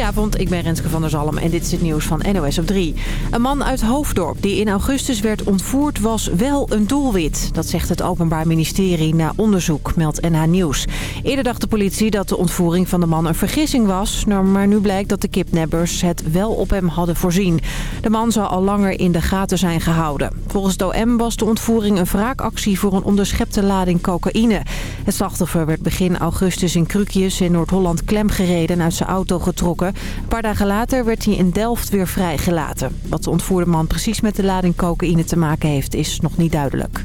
Goedenavond, ik ben Renske van der Zalm en dit is het nieuws van NOS op 3. Een man uit Hoofddorp die in augustus werd ontvoerd was wel een doelwit. Dat zegt het Openbaar Ministerie na onderzoek, meldt NH Nieuws. Eerder dacht de politie dat de ontvoering van de man een vergissing was... Nou, maar nu blijkt dat de kidnappers het wel op hem hadden voorzien. De man zou al langer in de gaten zijn gehouden. Volgens het OM was de ontvoering een wraakactie voor een onderschepte lading cocaïne. Het slachtoffer werd begin augustus in Krukjes in Noord-Holland klemgereden en uit zijn auto getrokken. Een paar dagen later werd hij in Delft weer vrijgelaten. Wat de ontvoerde man precies met de lading cocaïne te maken heeft is nog niet duidelijk.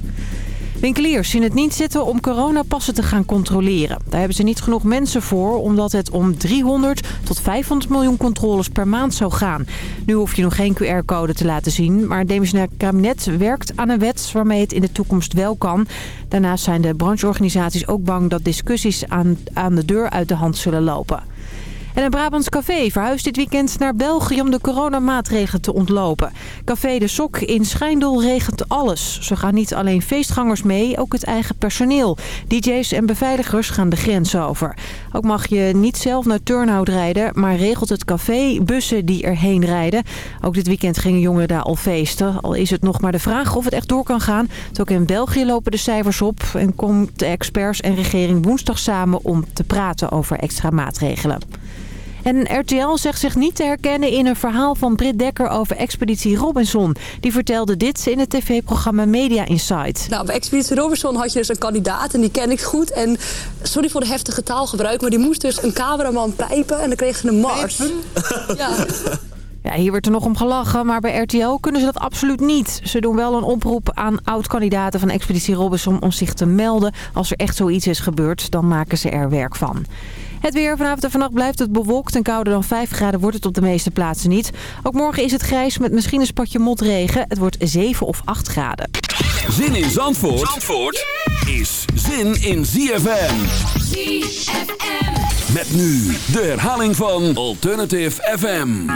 Winkeliers zien het niet zitten om coronapassen te gaan controleren. Daar hebben ze niet genoeg mensen voor, omdat het om 300 tot 500 miljoen controles per maand zou gaan. Nu hoef je nog geen QR-code te laten zien, maar het demissionair kabinet werkt aan een wet waarmee het in de toekomst wel kan. Daarnaast zijn de brancheorganisaties ook bang dat discussies aan, aan de deur uit de hand zullen lopen. En een Brabants café verhuist dit weekend naar België om de coronamaatregelen te ontlopen. Café De Sok in Schijndel regent alles. Ze gaan niet alleen feestgangers mee, ook het eigen personeel. DJ's en beveiligers gaan de grens over. Ook mag je niet zelf naar Turnhout rijden, maar regelt het café bussen die erheen rijden. Ook dit weekend gingen jongeren daar al feesten. Al is het nog maar de vraag of het echt door kan gaan. ook in België lopen de cijfers op en komt de experts en regering woensdag samen om te praten over extra maatregelen. En RTL zegt zich niet te herkennen in een verhaal van Britt Dekker over Expeditie Robinson. Die vertelde dit in het tv-programma Media Insight. Nou, bij Expeditie Robinson had je dus een kandidaat en die ken ik goed. En sorry voor de heftige taalgebruik, maar die moest dus een cameraman pijpen en dan kreeg ze een mars. Ja. Ja, hier werd er nog om gelachen, maar bij RTL kunnen ze dat absoluut niet. Ze doen wel een oproep aan oud-kandidaten van Expeditie Robinson om zich te melden. Als er echt zoiets is gebeurd, dan maken ze er werk van. Het weer vanavond en vannacht blijft het bewolkt en kouder dan 5 graden wordt het op de meeste plaatsen niet. Ook morgen is het grijs met misschien een spatje motregen. Het wordt 7 of 8 graden. Zin in Zandvoort, Zandvoort is zin in ZFM. ZFM. Met nu de herhaling van Alternative FM.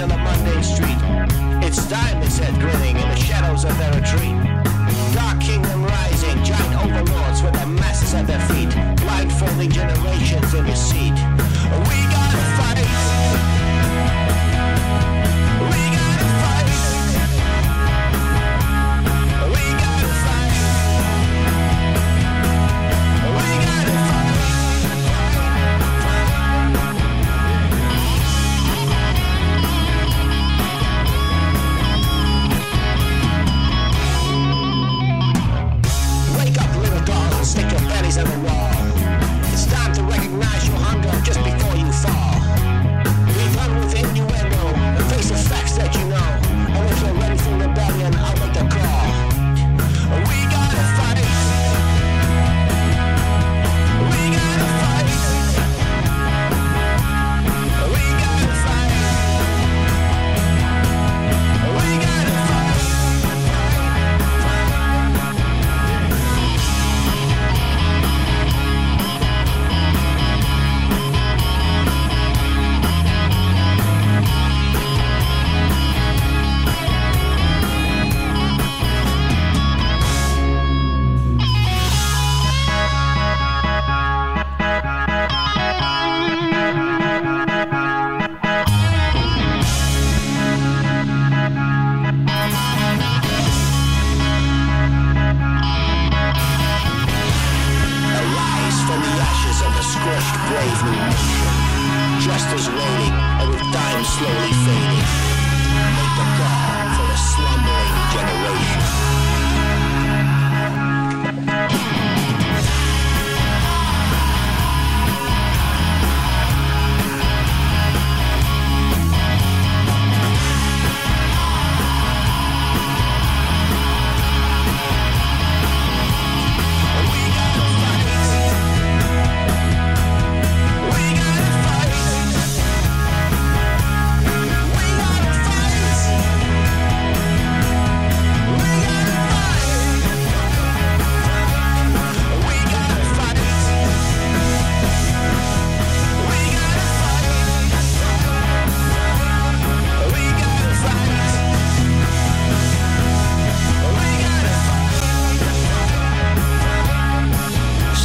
On the mundane street. It's time, head grinning in the shadows of their retreat. Dark kingdom rising, giant overlords with their masses at their feet, blindfolding generations in your seat.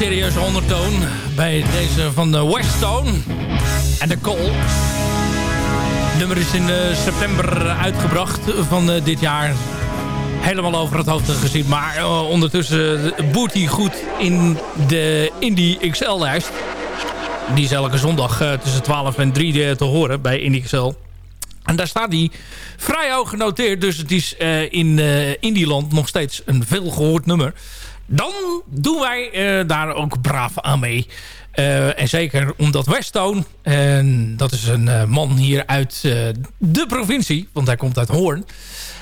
Serieuze ondertoon bij deze van de Westone en de Cole. Het nummer is in september uitgebracht van dit jaar. Helemaal over het hoofd gezien. Maar ondertussen boert hij goed in de Indie XL-lijst. Die is elke zondag tussen 12 en 3 te horen bij Indie XL. En daar staat hij vrij hoog genoteerd. Dus het is in uh, Indieland nog steeds een veel gehoord nummer. Dan doen wij uh, daar ook braaf aan mee. en zeker omdat Westone, dat is een man hier uit de provincie, want hij komt uit Hoorn.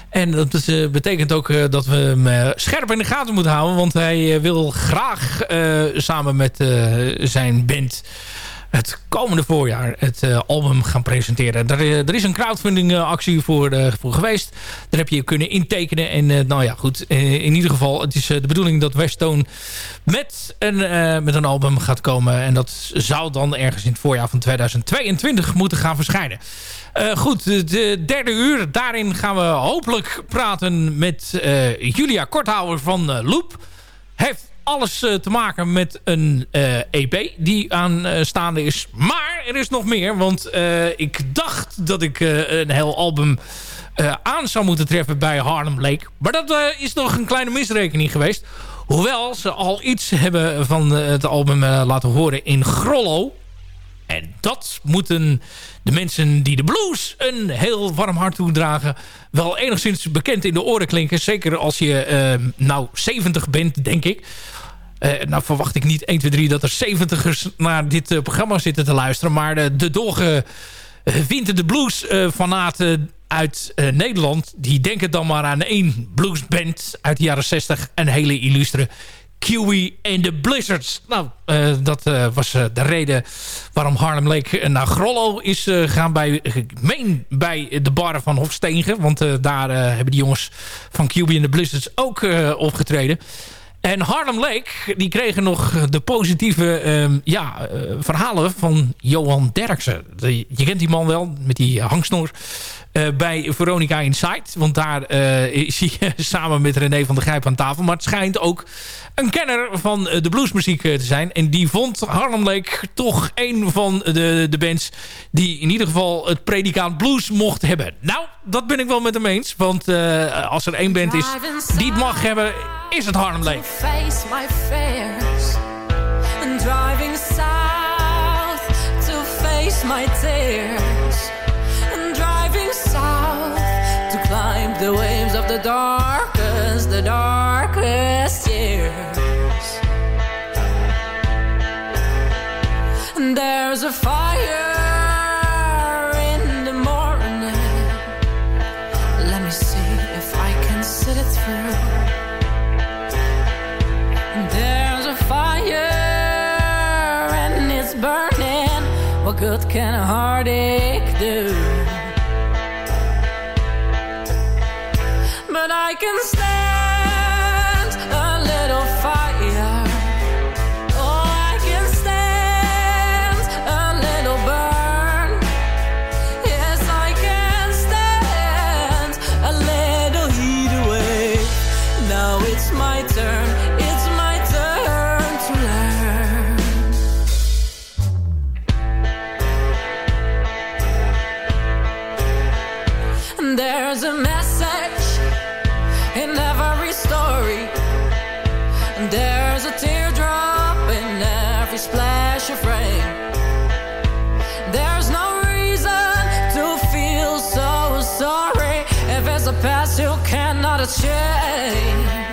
En dat betekent ook dat we hem scherp in de gaten moeten houden. Want hij wil graag samen met zijn band het komende voorjaar het uh, album gaan presenteren. Er, eh, er, is een crowdfunding uh, actie voor, voor geweest. Daar heb je kunnen intekenen. En nou ja, goed. in ieder geval, het is de bedoeling dat Westone met een, met een album gaat komen. En dat zou dan ergens in het voorjaar van 2022 moeten gaan verschijnen. goed, de derde uur. Daarin gaan we hopelijk praten met Julia Korthouwer van Loop. Heeft alles eh, te maken met een EP eh, e die aanstaande is. Maar er is nog meer, want eh, ik dacht dat ik een heel album aan zou moeten treffen bij Harlem Lake. Maar dat is nog een kleine misrekening geweest. Hoewel ze al iets hebben van het album laten horen in Grollo. En dat moeten de mensen die de blues een heel warm hart toedragen... wel enigszins bekend in de oren klinken. Zeker als je uh, nou 70 bent, denk ik. Uh, nou verwacht ik niet 1, 2, 3 dat er 70ers naar dit uh, programma zitten te luisteren. Maar de, de doge de Blues fanaten uit Nederland... die denken dan maar aan één bluesband uit de jaren 60. Een hele illustre Kiwi en de Blizzards. Nou, uh, dat uh, was uh, de reden waarom Harlem Lake naar Grollo is gegaan. Bij, meen bij de bar van Hofstegen. Want daar hebben die jongens van Kiwi en de Blizzards ook opgetreden. En Harlem Lake, die kregen nog de positieve uh, ja, verhalen van Johan Derksen. je kent die man wel, met die hangsnoor. Uh, bij Veronica Inside. Want daar uh, is hij samen met René van der Grijp aan tafel. Maar het schijnt ook een kenner van de bluesmuziek te zijn. En die vond Harlem Lake toch een van de, de bands... die in ieder geval het predicaat blues mocht hebben. Nou, dat ben ik wel met hem eens. Want als er één band is die het mag hebben... is het Harlem Lake. Driving south to face my tears the waves of the darkest, the darkest years. And there's a fire in the morning. Let me see if I can it through. There's a fire and it's burning. What good can a heartache do? can stay. A chain. change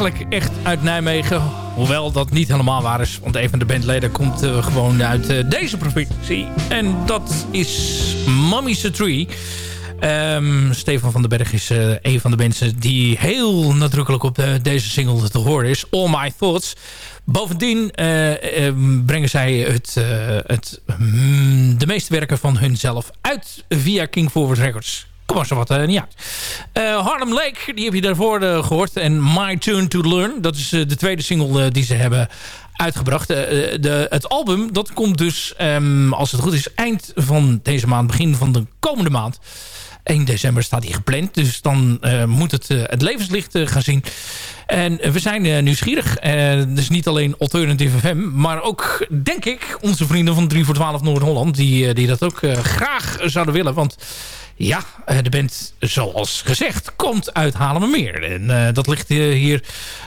eigenlijk echt uit Nijmegen. Hoewel dat niet helemaal waar is. Want een van de bandleden komt uh, gewoon uit uh, deze provincie. En dat is Mummy's Tree. Um, Stefan van den Berg is uh, een van de mensen die heel nadrukkelijk op deze single te horen is. All My Thoughts. Bovendien brengen zij het, het, mm, de meeste werken van hunzelf uit via King Forward Records kom maar zo wat uh, niet uit. Uh, Harlem Lake, die heb je daarvoor uh, gehoord. En My Turn to Learn, dat is de tweede single die ze hebben uitgebracht. de, het album, dat komt dus, um, als het goed is, eind van deze maand, begin van de komende maand. 1 december staat hij gepland. Dus dan moet het het levenslicht gaan zien. En we zijn nieuwsgierig. dus niet alleen Alternative FM. Maar ook, denk ik, onze vrienden van 3 voor 12 Noord-Holland. Die, die dat ook graag zouden willen. Want ja, eh, de band, zoals gezegd, komt uit Haarlemmermeer. En uh, dat ligt hier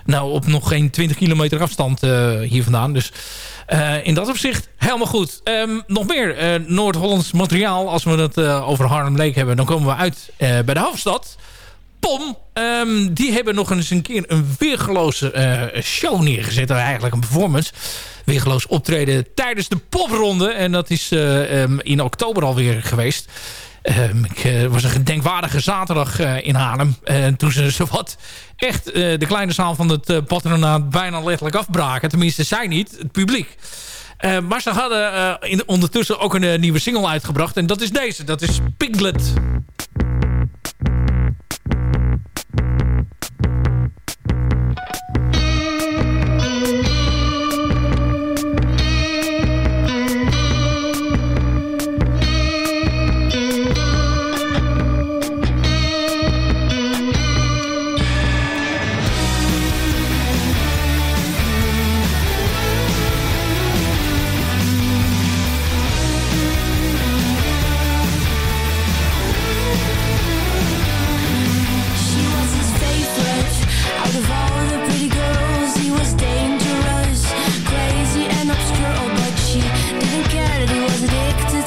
nou op nog geen 20 kilometer afstand hier vandaan. Dus in dat opzicht helemaal goed. Um, nog meer Noord-Hollands materiaal. Als we het over Harlem Lake hebben, dan komen we uit bij de hoofdstad. POM, um, die hebben nog eens een keer een weergeloze show neergezet. Eigenlijk een performance. Weergeloos optreden tijdens de popronde. En dat is um, in oktober alweer geweest. Um, ik uh, was een gedenkwaardige zaterdag uh, in Haarlem. Toen ze zowat echt de kleine zaal van het patronaat bijna letterlijk afbraken. Tenminste, zij niet, het publiek. maar ze hadden in, ondertussen ook een nieuwe single uitgebracht. En dat is deze, dat is Piglet. Het was addicted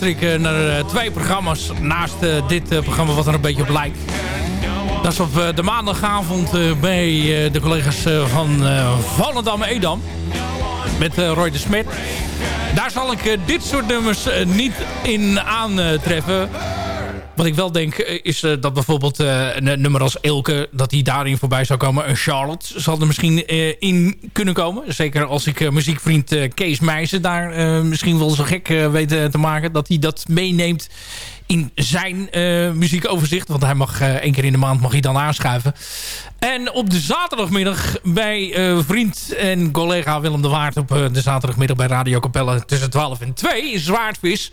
luister ik naar twee programma's naast dit programma wat er een beetje op lijkt. Dat is op de maandagavond bij de collega's van Volendam Edam. Met Roy de Smet. Daar zal ik dit soort nummers niet in aantreffen. Wat ik wel denk eh, is uh, dat bijvoorbeeld uh, een nummer als Elke... dat die daarin voorbij zou komen. Een Charlotte zal er misschien in kunnen komen. Zeker als ik muziekvriend Kees Meijzen daar misschien wel zo gek weet te maken... dat hij dat meeneemt in zijn muziekoverzicht. Want hij mag één keer in de maand mag hij dan aanschuiven. En op de zaterdagmiddag bij vriend en collega Willem de Waard... op de zaterdagmiddag bij Radio Capelle tussen 12 en 2... Zwaardvis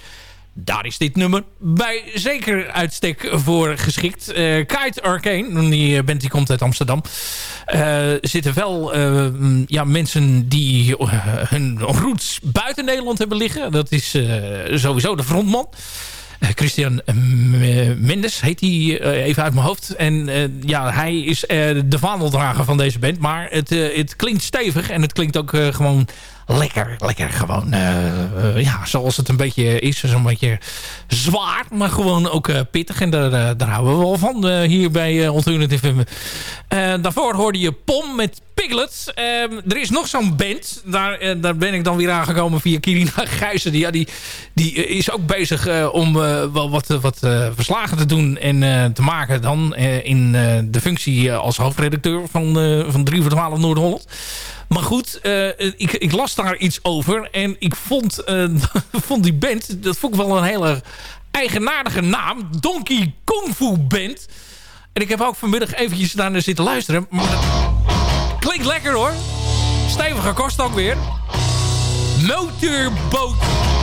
daar is dit nummer bij zeker uitstek voor geschikt. Uh, Kite Arcane, die band die komt uit Amsterdam. Uh, zitten wel uh, ja, mensen die hun roots buiten Nederland hebben liggen. Dat is sowieso de frontman. Christian Mendes heet hij even uit mijn hoofd. En ja, hij is de vaandeldrager van deze band. Maar het, het klinkt stevig en het klinkt ook gewoon lekker, lekker gewoon, uh, uh, ja, zoals het een beetje is. Zo'n beetje zwaar, maar gewoon ook uh, pittig. En daar, daar houden we wel van hier bij Alternative daarvoor hoorde je Pom met Piglet. Ehm, er is nog zo'n band. Daar, daar ben ik dan weer aangekomen via Kirina Gijzen. Die, ja, die, die is ook bezig om wel wat, wat verslagen te doen en te maken dan in de functie als hoofdredacteur van, van 3 voor 12 Noord-Holland. Maar goed, uh, ik, ik, las daar iets over. En ik vond, uh, vond die band, dat vond ik wel een hele eigenaardige naam. Donkey Kung Fu Band. En ik heb ook vanmiddag eventjes naar zitten luisteren. Klinkt lekker hoor. Stevige kost ook weer. Motorboot.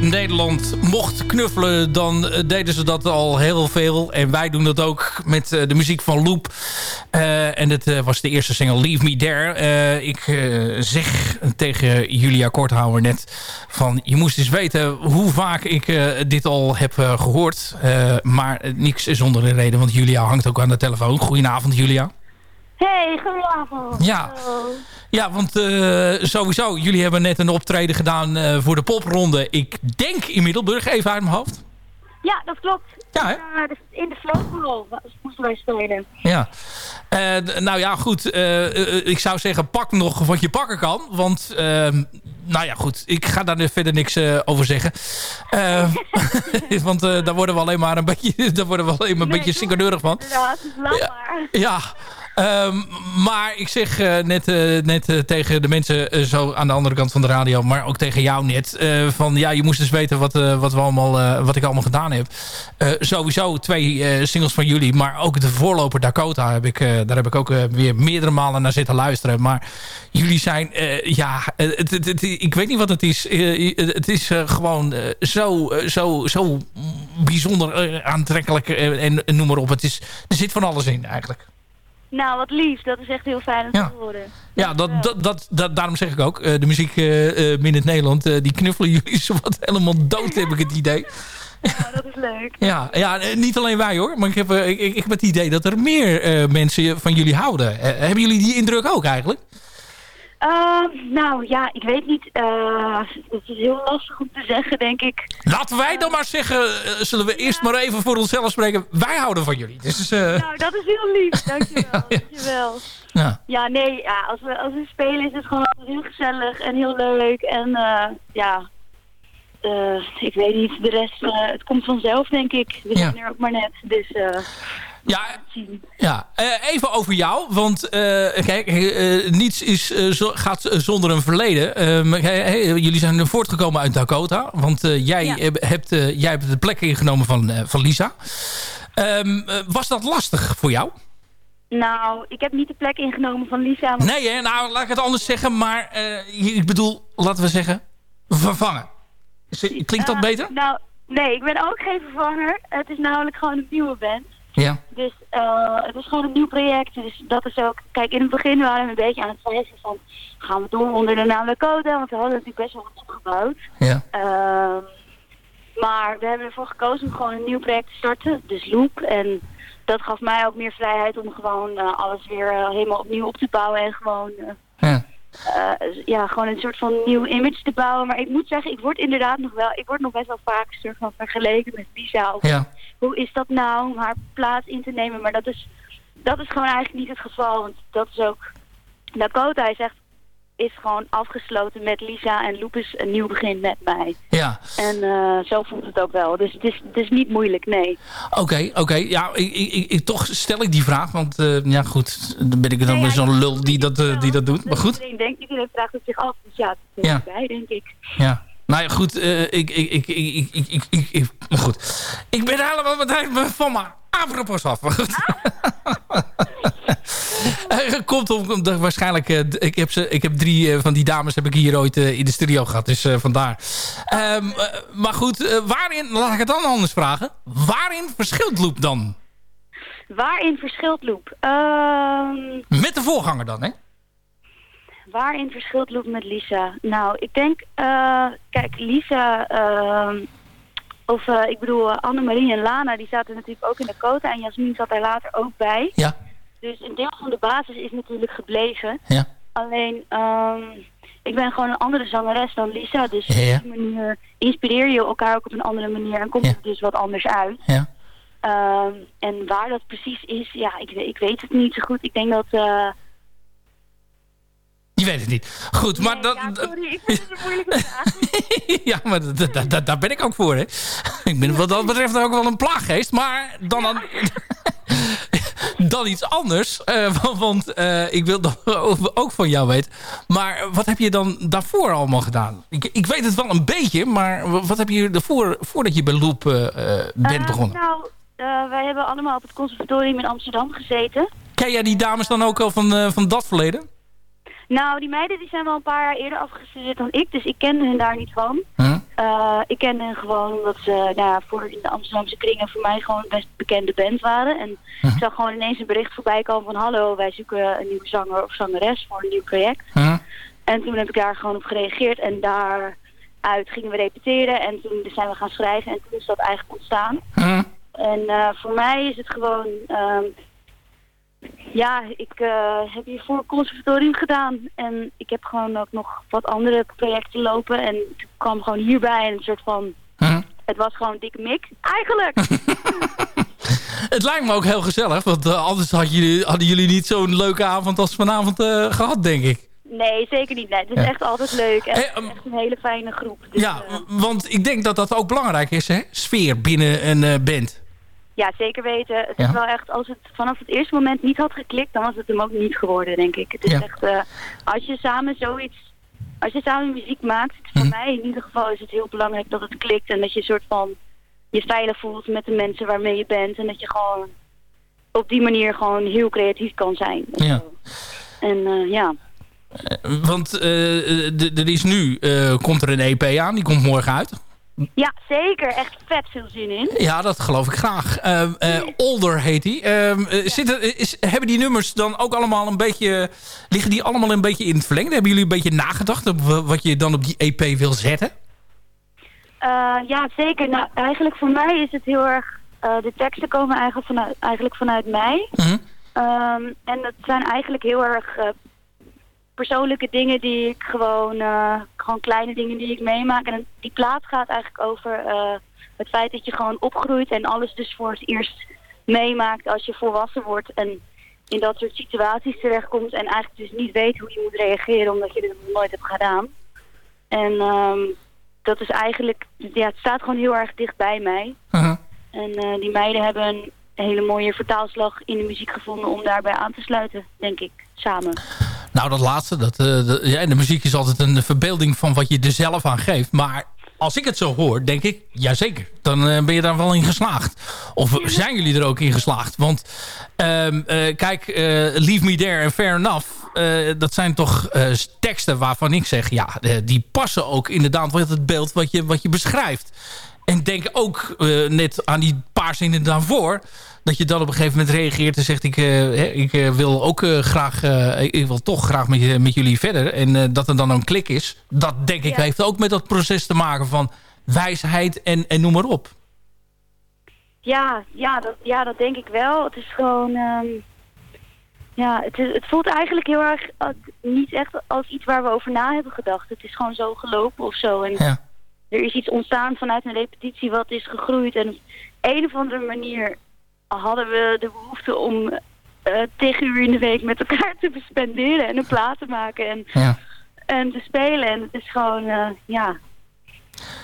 Nederland mocht knuffelen... dan eh, deden ze dat al heel veel. En wij doen dat ook met eh, de muziek van Loop. Uh, en het was de eerste single Leave Me There. ik zeg tegen Julia Korthouwer net van... je moest eens weten hoe vaak ik dit al heb gehoord. maar niks zonder een reden, want Julia hangt ook aan de telefoon. Goedenavond, Julia. Hey, goedenavond. Ja. Ja, want uh, sowieso, jullie hebben net een optreden gedaan uh, voor de popronde. Ik denk in Middelburg, even uit mijn hoofd. Ja, dat klopt. Ja? Uh, in de Vlootbal moesten wij spelen. Ja. nou ja, goed. ik zou zeggen, pak nog wat je pakken kan. Want, ehm, nou ja, goed. Ik ga daar verder niks over zeggen. want daar worden we alleen maar een beetje, daar worden we alleen maar een nee, beetje sinkerdeurig van. Ja. Um, maar ik zeg uh, net, uh, net uh, tegen de mensen zo aan de andere kant van de radio... maar ook tegen jou net... van ja, je moest eens weten wat, wat, we allemaal, wat ik allemaal gedaan heb. sowieso twee singles van jullie... maar ook de voorloper Dakota... Heb ik, daar heb ik ook weer meerdere malen naar zitten luisteren. Maar jullie zijn... ja, het, ik weet niet wat het is. het is gewoon zo, zo, zo bijzonder aantrekkelijk... en noem maar op. Het is, er zit van alles in eigenlijk. Nou, wat lief. Dat is echt heel fijn om te horen. Ja, dat, dat, dat, dat, daarom zeg ik ook. Uh, de muziek uh, uh, Minute Nederland, die knuffelen jullie zo wat helemaal dood, heb ik het idee. Ja, dat is leuk. Ja, ja niet alleen wij hoor. Maar ik heb, ik, ik heb het idee dat er meer mensen van jullie houden. hebben jullie die indruk ook eigenlijk? Uh, nou ja, ik weet niet. Uh, het is heel lastig om te zeggen, denk ik. Laten wij dan maar zeggen, uh, zullen we eerst maar even voor onszelf spreken. Wij houden van jullie. Dus, Nou, dat is heel lief. Dankjewel. ja, ja. Dankjewel. Ja. ja, nee, ja, als, we, als we spelen is het gewoon heel gezellig en heel leuk. En ja, ik weet niet, de rest, het komt vanzelf, denk ik. We zijn er ook maar net, dus... Ja, ja. Uh, even over jou. Want uh, kijk, uh, niets is, zo, gaat zonder een verleden. Ehm, jullie zijn voortgekomen uit Dakota. Want jij, ja. hebt, jij hebt de plek ingenomen van, van Lisa. Um, was dat lastig voor jou? Nou, ik heb niet de plek ingenomen van Lisa. Maar... Nee, hè? nou laat ik het anders zeggen. Maar ik bedoel, laten we zeggen, vervangen. Klinkt dat beter? Nou, nee, ik ben ook geen vervanger. Het is namelijk gewoon een nieuwe band. Ja. Dus uh, het is gewoon een nieuw project. Dus dat is ook... Kijk, in het begin waren we een beetje aan het twijfelen van... Gaan we door onder de naam Lakota? Want we hadden natuurlijk best wel wat opgebouwd. Ja. Uh, maar we hebben ervoor gekozen om gewoon een nieuw project te starten. Dus Loop. En dat gaf mij ook meer vrijheid om gewoon uh, alles weer uh, helemaal opnieuw op te bouwen. En gewoon... ja. Uh, ja, gewoon een soort van nieuw image te bouwen. Maar ik moet zeggen, ik word inderdaad nog wel, ik word nog best wel vaak soort van vergeleken met Lisa. Of ja. Hoe is dat nou om haar plaats in te nemen? Maar dat is, dat is gewoon eigenlijk niet het geval. Want dat is ook, Dakota hij zegt, is gewoon afgesloten met Lisa en Lupus een nieuw begin met mij. Ja. En uh, zo voelt het ook wel. Dus het is, het is niet moeilijk, nee. Oké, okay, oké. Okay. Ja, ik, ik, ik, toch stel ik die vraag, want uh, ja goed, dan ben ik dan nee, weer zo'n lul die dat, uh, die dat doet. Maar goed. Iedereen, denkt, iedereen vraagt het zich af, dus ja, is ja. bij, denk ik. Ja. Nou ja, goed, ik, ik, ik, ik, ik, ik, ik, ik, goed. Ik ben helemaal meteen van mijn apropos af. Goed. Komt om, waarschijnlijk, uh, ik, heb ze, ik heb drie uh, van die dames heb ik hier ooit in de studio gehad, dus vandaar. Um, maar goed, waarin, laat ik het dan anders vragen. Waarin verschilt Loop dan? Waarin verschilt Loop? Uh... Met de voorganger dan, hè? Waarin verschilt Loop met Lisa? Nou, ik denk, uh, kijk, Lisa, uh, of uh, ik bedoel Annemarie en Lana, die zaten natuurlijk ook in de quota en Jasmin zat daar later ook bij. Ja. Dus een deel van de basis is natuurlijk gebleven. Ja. Alleen, um, ik ben gewoon een andere zangeres dan Lisa, dus ja, ja. op die manier inspireer je elkaar ook op een andere manier en komt ja. het dus wat anders uit. Ja. Um, en waar dat precies is, ja, ik, ik weet het niet zo goed. Ik denk dat... Uh, je weet het niet. Goed, maar... Nee, dat, ja, sorry, ik vind het een moeilijke vraag. ja, maar daar ben ik ook voor, hè. Ik ben wat dat betreft ook wel een plaaggeest, maar dan... dan dan iets anders. Uh, want uh, ik wil dat ook van jou weten. Maar wat heb je dan daarvoor allemaal gedaan? Ik, ik weet het wel een beetje, maar wat heb je ervoor, voordat je bij Loop uh, bent begonnen? nou, wij hebben allemaal op het conservatorium in Amsterdam gezeten. Ken jij die dames dan ook al van, van dat verleden? Nou, die meiden die zijn wel een paar jaar eerder afgestudeerd dan ik, dus ik kende hen daar niet van. Uh, ik kende hen gewoon omdat ze nou ja, voor in de Amsterdamse kringen voor mij gewoon een best bekende band waren. En ik zag gewoon ineens een bericht voorbij komen van hallo, wij zoeken een nieuwe zanger of zangeres voor een nieuw project. En toen heb ik daar gewoon op gereageerd en daaruit gingen we repeteren en toen zijn we gaan schrijven en toen is dat eigenlijk ontstaan. En uh, voor mij is het gewoon... Um, ja, ik uh, heb hiervoor conservatorium gedaan. En ik heb gewoon ook nog wat andere projecten lopen. En ik kwam gewoon hierbij en een soort van... Huh? Het was gewoon dikke mik. Eigenlijk! het lijkt me ook heel gezellig. Want uh, anders had jullie, hadden jullie niet zo'n leuke avond als vanavond uh, gehad, denk ik. Nee, zeker niet. Nee, het is echt altijd leuk. En hey, um, echt een hele fijne groep. Dus, ja, want ik denk dat dat ook belangrijk is, hè? Sfeer binnen een band. Ja, zeker weten. Het is wel echt, als het vanaf het eerste moment niet had geklikt, dan was het hem ook niet geworden, denk ik. Het is echt, uh, als je samen zoiets, als je samen muziek maakt, voor mhm. mij in ieder geval is het heel belangrijk dat het klikt en dat je een soort van je veilig voelt met de mensen waarmee je bent en dat je gewoon op die manier gewoon heel creatief kan zijn. Ja. En uh, ja. Uh, want er is nu, komt er een EP aan, die komt morgen uit. Ja, zeker. Echt vet veel zin in. Ja, dat geloof ik graag. Uh, uh, Older heet die. Uh, zitten, is, hebben die nummers dan ook allemaal een beetje... Liggen die allemaal een beetje in het verlengde? Hebben jullie een beetje nagedacht op wat je dan op die EP wil zetten? Eh, ja, zeker. Nou, eigenlijk voor mij is het heel erg... de teksten komen eigenlijk vanuit, eigenlijk vanuit mij. -huh. Mhm. Ehm, en dat zijn eigenlijk heel erg persoonlijke dingen die ik gewoon, uh, gewoon kleine dingen die ik meemaak. En die plaat gaat eigenlijk over uh, het feit dat je gewoon opgroeit en alles dus voor het eerst meemaakt als je volwassen wordt. En in dat soort situaties terechtkomt en eigenlijk dus niet weet hoe je moet reageren omdat je het nooit hebt gedaan. En um, dat is eigenlijk, ja, het staat gewoon heel erg dicht bij mij. Uh -huh. En uh, die meiden hebben een hele mooie vertaalslag in de muziek gevonden om daarbij aan te sluiten, denk ik, samen. Nou, dat laatste. Dat, uh, de, ja, de muziek is altijd een verbeelding van wat je er zelf aan geeft. Maar als ik het zo hoor, denk ik, jazeker. Dan uh, ben je daar wel in geslaagd. Of zijn jullie er ook in geslaagd? Want uh, uh, kijk, Leave Me There en Fair Enough... dat zijn toch teksten waarvan ik zeg... ja, die passen ook inderdaad met het beeld wat je, wat je beschrijft. En denk ook net aan die paar zinnen daarvoor dat je dan op een gegeven moment reageert en zegt... ik, uh, ik uh, wil ook uh, graag, ik wil toch graag met, met jullie verder. En dat er dan een klik is. Dat denk ik heeft ook met dat proces te maken van wijsheid en, en noem maar op. Ja, ja, dat, ja, dat denk ik wel. Het is gewoon... Um, ja, het, is, het voelt eigenlijk heel erg niet echt als iets waar we over na hebben gedacht. Het is gewoon zo gelopen of zo. En ja. er is iets ontstaan vanuit een repetitie wat is gegroeid. En op een of andere manier hadden we de behoefte om uh, tegen uur in de week met elkaar te bespenderen en een plaat te maken en, ja. en te spelen. En het is gewoon, uh, ja,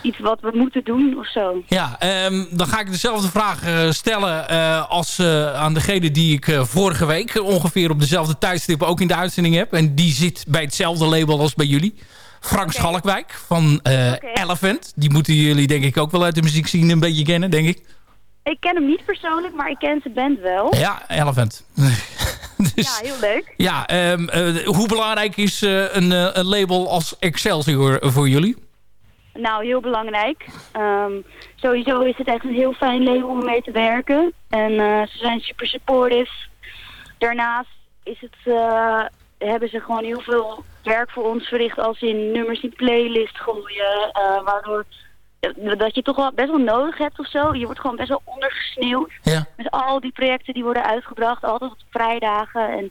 iets wat we moeten doen of zo. Ja, um, dan ga ik dezelfde vraag uh, stellen als aan degene die ik vorige week ongeveer op dezelfde tijdstip ook in de uitzending heb. En die zit bij hetzelfde label als bij jullie. Frank okay. Schalkwijk van okay. Elephant. Die moeten jullie denk ik ook wel uit de muziek zien een beetje kennen, denk ik. Ik ken hem niet persoonlijk, maar ik ken zijn band wel. Ja, Elephant. dus, ja, heel leuk. Ja, um, uh, hoe belangrijk is uh, een, uh, een, label als Excelsior voor jullie? Nou, heel belangrijk. Um, sowieso is het echt een heel fijn label om mee te werken. En ze zijn super supportive. Daarnaast is het, hebben ze gewoon heel veel werk voor ons verricht als in nummers in playlist gooien. waardoor dat je toch wel best wel nodig hebt of zo. Je wordt gewoon best wel ondergesneeuwd. Ja. Met al die projecten die worden uitgebracht, altijd op vrijdagen. En.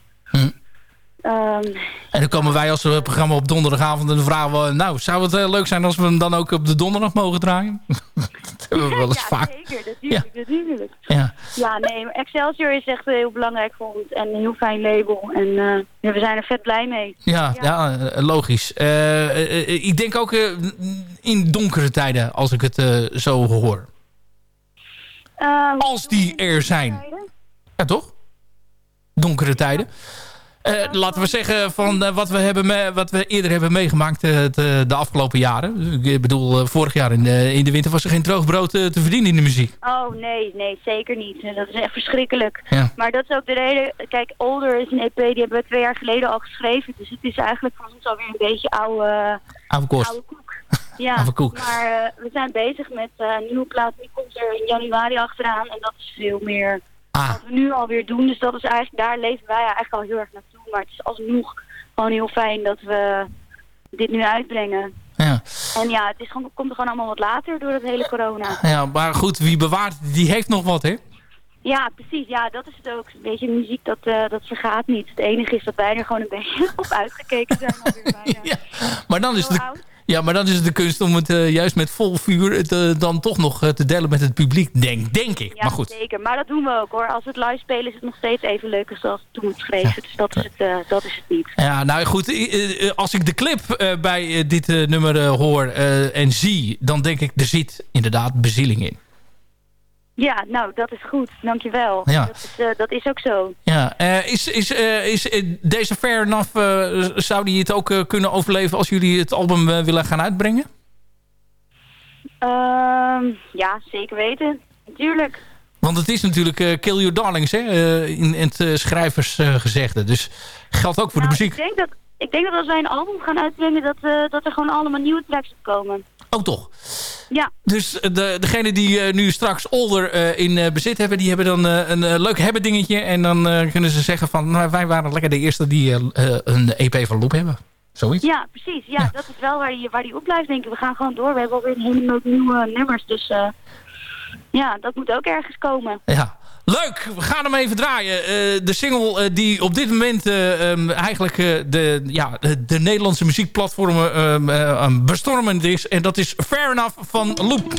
Um, en dan komen wij als we het programma op donderdagavond en dan vragen we... nou, zou het heel leuk zijn als we hem dan ook op de donderdag mogen draaien? dat hebben we wel eens ja, vaak. zeker. Natuurlijk, ja. natuurlijk. Ja. ja, nee, Excelsior is echt heel belangrijk voor ons. En een heel fijn label. En uh, we zijn er vet blij mee. Ja, ja. ja eh, logisch. Uh, ik denk ook in donkere tijden, als ik het zo hoor. als die er zijn. Ja, toch? Donkere tijden. Uh, laten we zeggen van uh, wat, we hebben wat we eerder hebben meegemaakt de, de, afgelopen jaren. Ik bedoel, vorig jaar in de, in de winter was er geen droog brood te verdienen in de muziek. Oh nee, nee, zeker niet. Dat is echt verschrikkelijk. Ja. Maar dat is ook de reden. Kijk, Older is een EP, die hebben we twee jaar geleden al geschreven. Dus het is eigenlijk voor ons alweer een beetje oude, oude, kost. oude koek. Ja, maar we zijn bezig met een nieuwe plaat. Die komt er in januari achteraan. En dat is veel meer ah. wat we nu alweer doen. Dus dat is eigenlijk, daar leven wij eigenlijk al heel erg naartoe. Maar het is alsnog gewoon heel fijn dat we dit nu uitbrengen. Ja. En ja, het is gewoon, komt er gewoon allemaal wat later door het hele corona. Ja, maar goed, wie bewaart, die heeft nog wat, hè? Ja, precies. Ja, dat is het ook. Een beetje muziek, dat, uh, dat vergaat niet. Het enige is dat wij er gewoon een beetje op uitgekeken zijn. Alweer bijna. ja, maar dan is het... Ja, maar dan is het de kunst om het uh, juist met vol vuur het, uh, dan toch nog uh, te delen met het publiek, denk, denk ik. Ja, maar goed. zeker. Maar dat doen we ook hoor. Als we het live spelen is het nog steeds even leuk als toen het schreef. Ja. Dus dat is, het, dat is het niet. Ja, nou goed. als ik de clip bij dit nummer hoor en zie, dan denk ik, er zit inderdaad bezieling in. Ja, nou, dat is goed. Dankjewel. Ja. Dat, is, uh, dat is ook zo. Ja. Uh, is is, uh, is deze Fair Enough, zou die het ook kunnen overleven als jullie het album willen gaan uitbrengen? Ehm, ja, zeker weten. Natuurlijk. Want het is natuurlijk Kill Your Darlings hè, in, in het schrijversgezegde. dus geldt ook voor nou, de muziek. Ik denk, dat, ik denk dat als wij een album gaan uitbrengen, dat, dat er gewoon allemaal nieuwe tracks komen. Oh, toch? Ja. Dus de, degene die uh, nu straks Older uh, in uh, bezit hebben... die hebben dan een leuk hebben dingetje. En dan kunnen ze zeggen van... Nou, wij waren lekker de eerste die een EP van Loop hebben. Zoiets? Ja, precies. Ja, ja, dat is wel waar die, waar die op blijft, denk ik. We gaan gewoon door. We hebben alweer een hele nieuwe nummers. Dus ja, dat moet ook ergens komen. Ja. Leuk, we gaan hem even draaien. Uh, de single uh, die op dit moment uh, um, eigenlijk de, ja, de, de, Nederlandse muziekplatformen um, bestormend is. En dat is Fair Enough van Loop.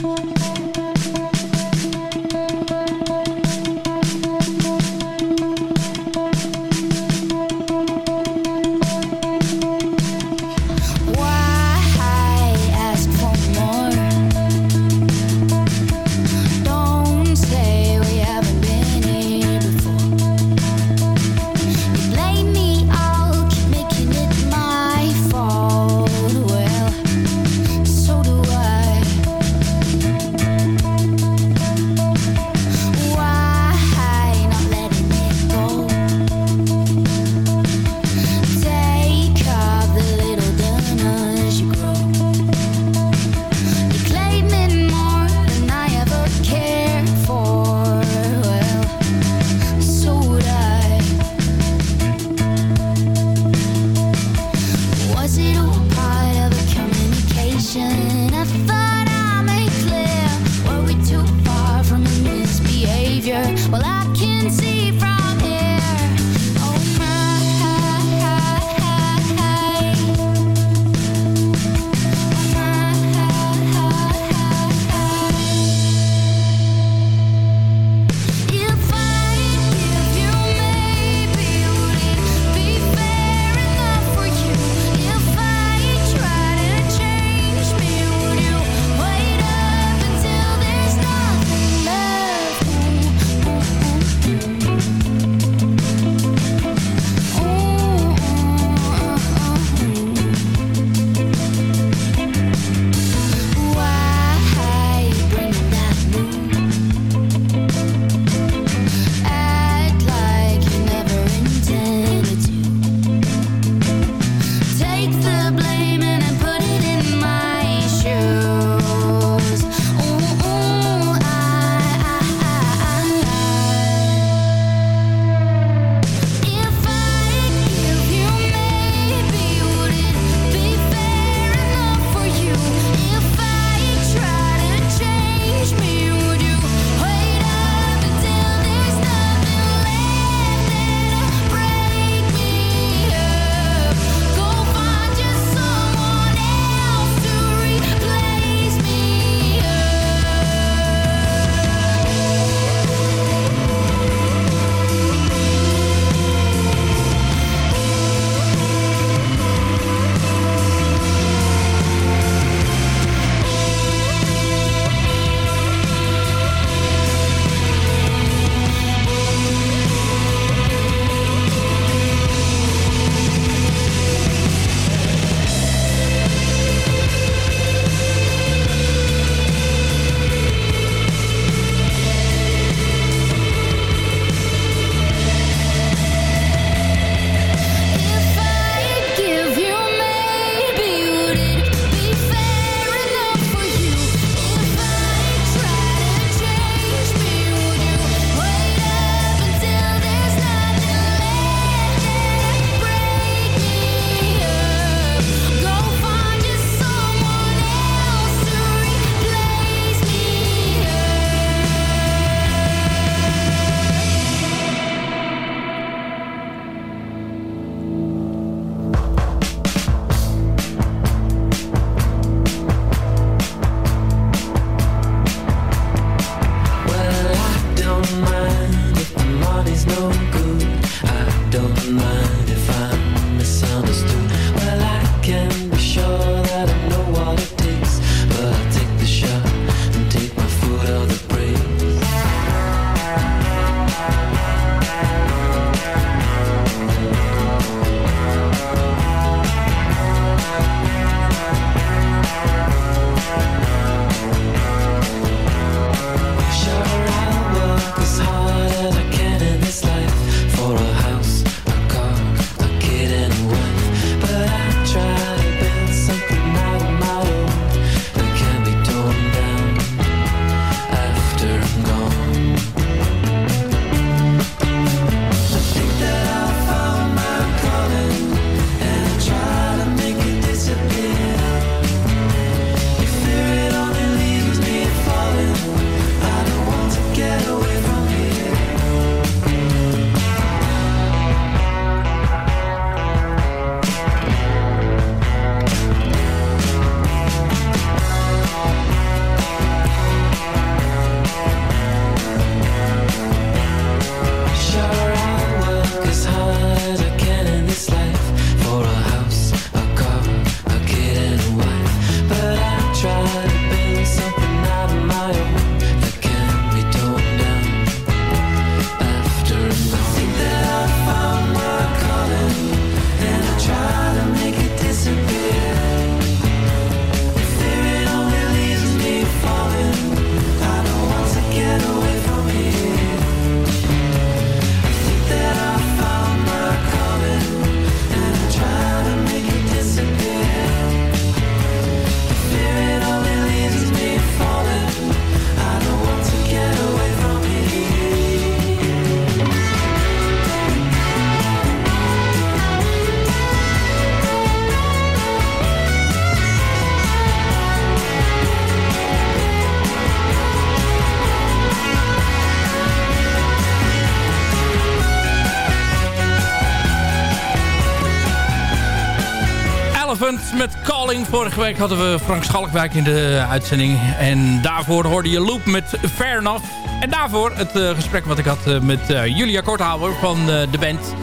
Vorige week hadden we Frank Schalkwijk in de uitzending. En daarvoor hoorde je Loop met Fair Enough. En daarvoor het uh, gesprek wat ik had uh, met uh, Julia Korthouwer van de band.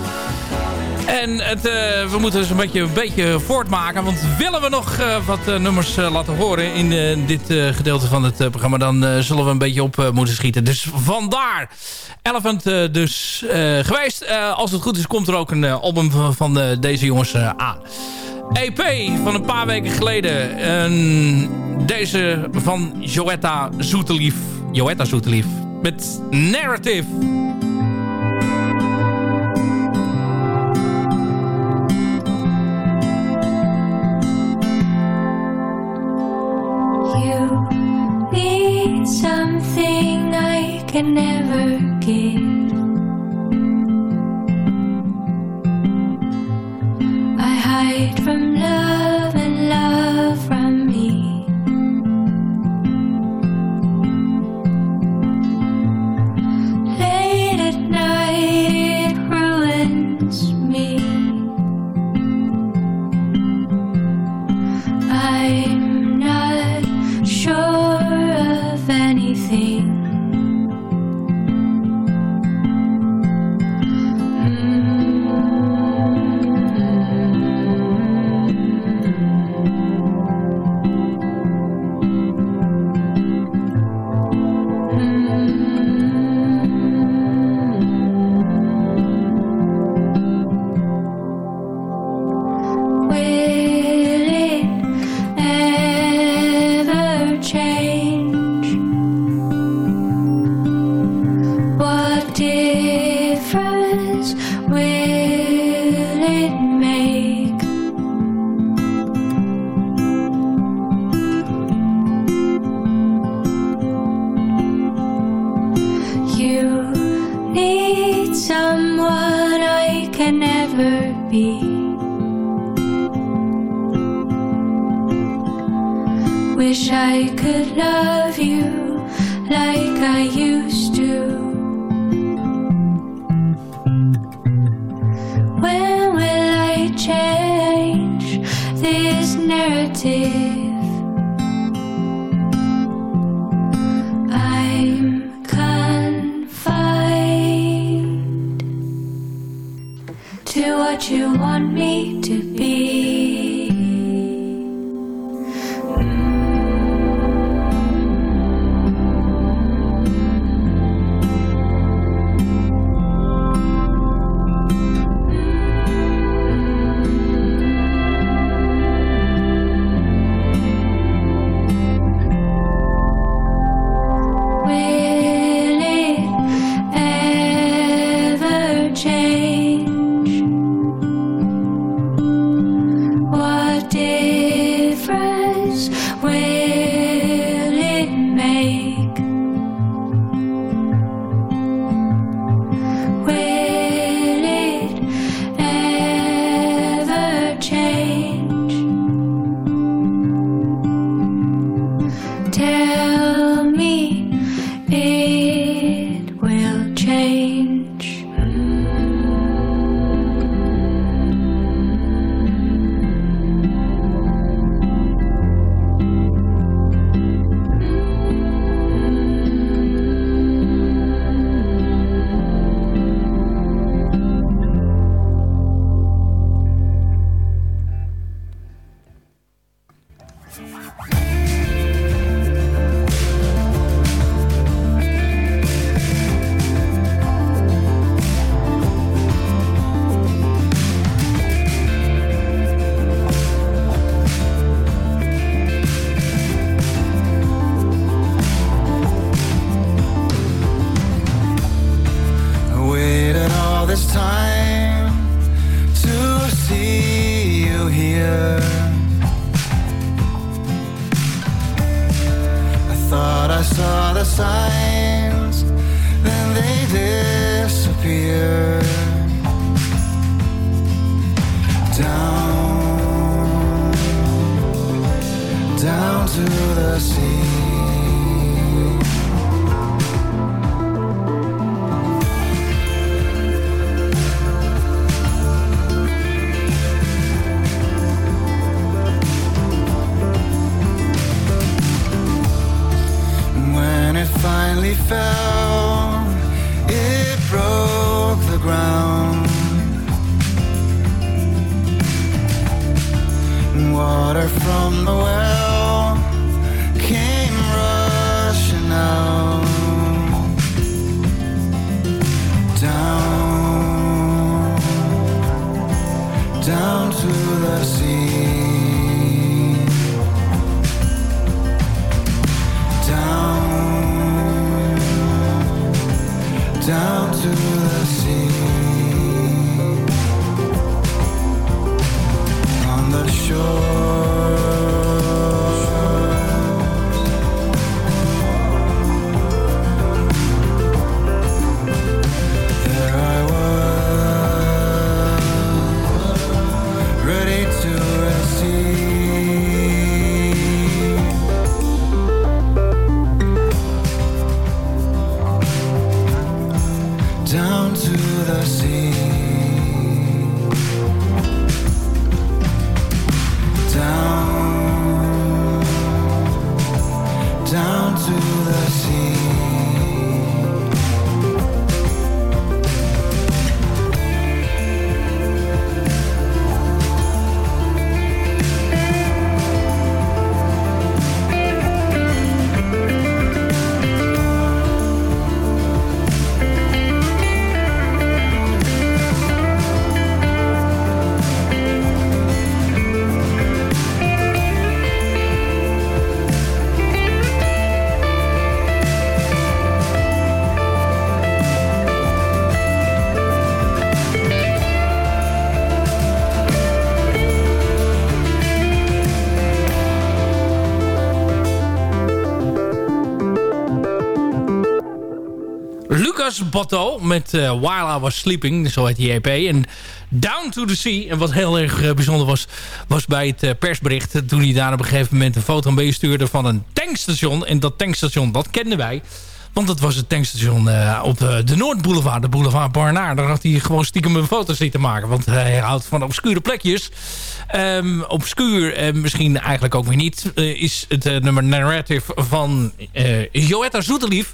En het, we moeten dus een beetje, een beetje voortmaken. Want willen we nog wat nummers laten horen in dit gedeelte van het programma... dan zullen we een beetje op moeten schieten. Dus vandaar Elephant dus geweest. als het goed is komt er ook een album van, van deze jongens aan. EP van een paar weken geleden. En deze van Joetta Zoetelief. Joetta Zoetelief. Met Narrative. from the world. Bateau met uh, While I Was Sleeping, zo heet die EP. En Down to the Sea. En wat heel erg uh, bijzonder was, was bij het uh, persbericht... toen hij daar op een gegeven moment een foto mee stuurde van een tankstation. En dat tankstation, dat kenden wij. Want dat was het tankstation op de Noordboulevard, de boulevard Barnaar. Daar had hij gewoon stiekem een foto zitten maken. Want hij houdt van obscure plekjes. Um, obscuur, en misschien eigenlijk ook weer niet... is het nummer Narrative van Joetta Zoetelief...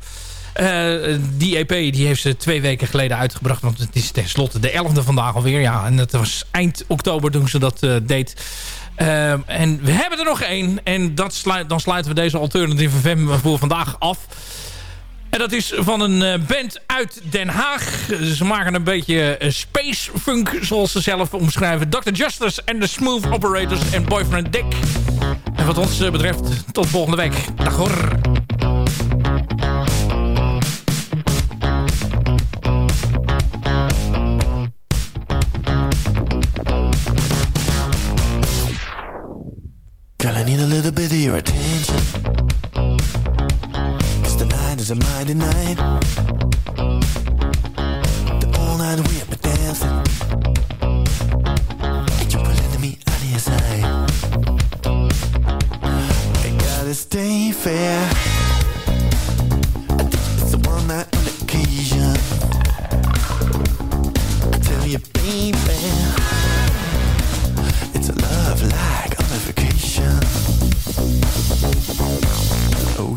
Uh, die EP die heeft ze twee weken geleden uitgebracht. Want het is tenslotte de 11e vandaag alweer. Ja, en dat was eind oktober toen ze dat uh, deed. Uh, en we hebben er nog één. En dat sluit, dan sluiten we deze Alternative FM voor vandaag af. En dat is van een band uit Den Haag. Ze maken een beetje space funk, zoals ze zelf omschrijven. Dr. Justice en de Smooth Operators en Boyfriend Dick. En wat ons betreft, tot volgende week. Dag hoor. Girl, I need a little bit of your attention? Cause the night is a mighty night. The all night we have been dancing. And you're pulling me out of your side I gotta stay fair. I think it's a one night on occasion. I tell you, baby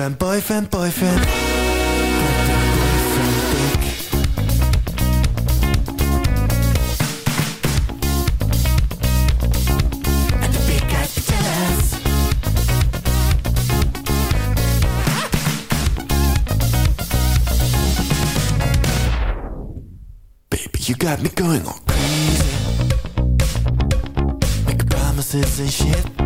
boyfriend, boyfriend, boyfriend. Got that boyfriend dick. And the big guy be jealous. Baby, you got me going all crazy. Making promises and shit.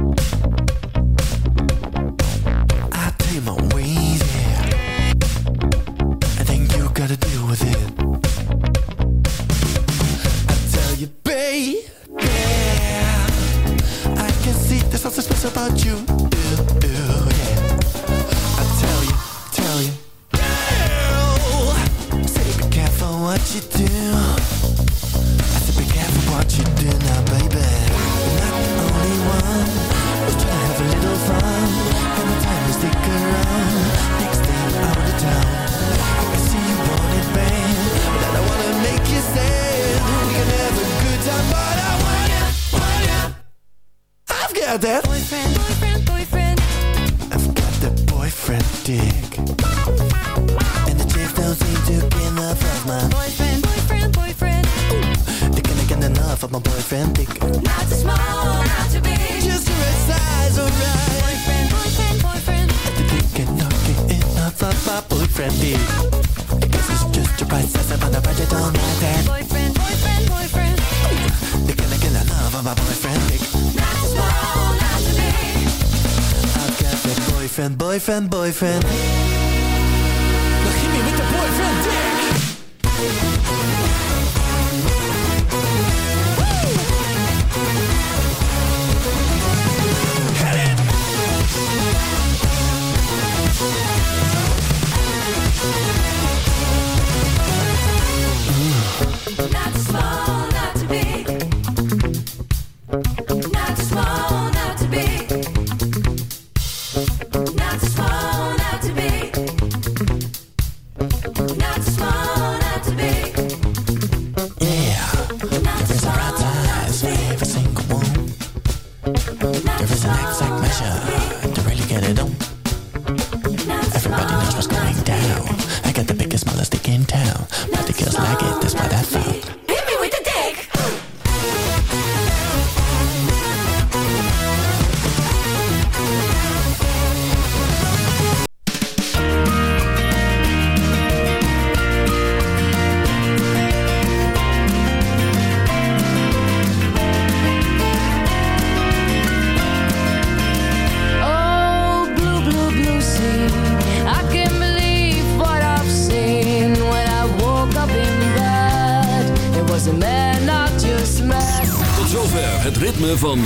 friendly. This is just a price, that's about the budget, on my. Boyfriend, boyfriend, boyfriend. You're get the love of my boyfriend. Not tomorrow, not today. I've got that boyfriend, boyfriend, boyfriend.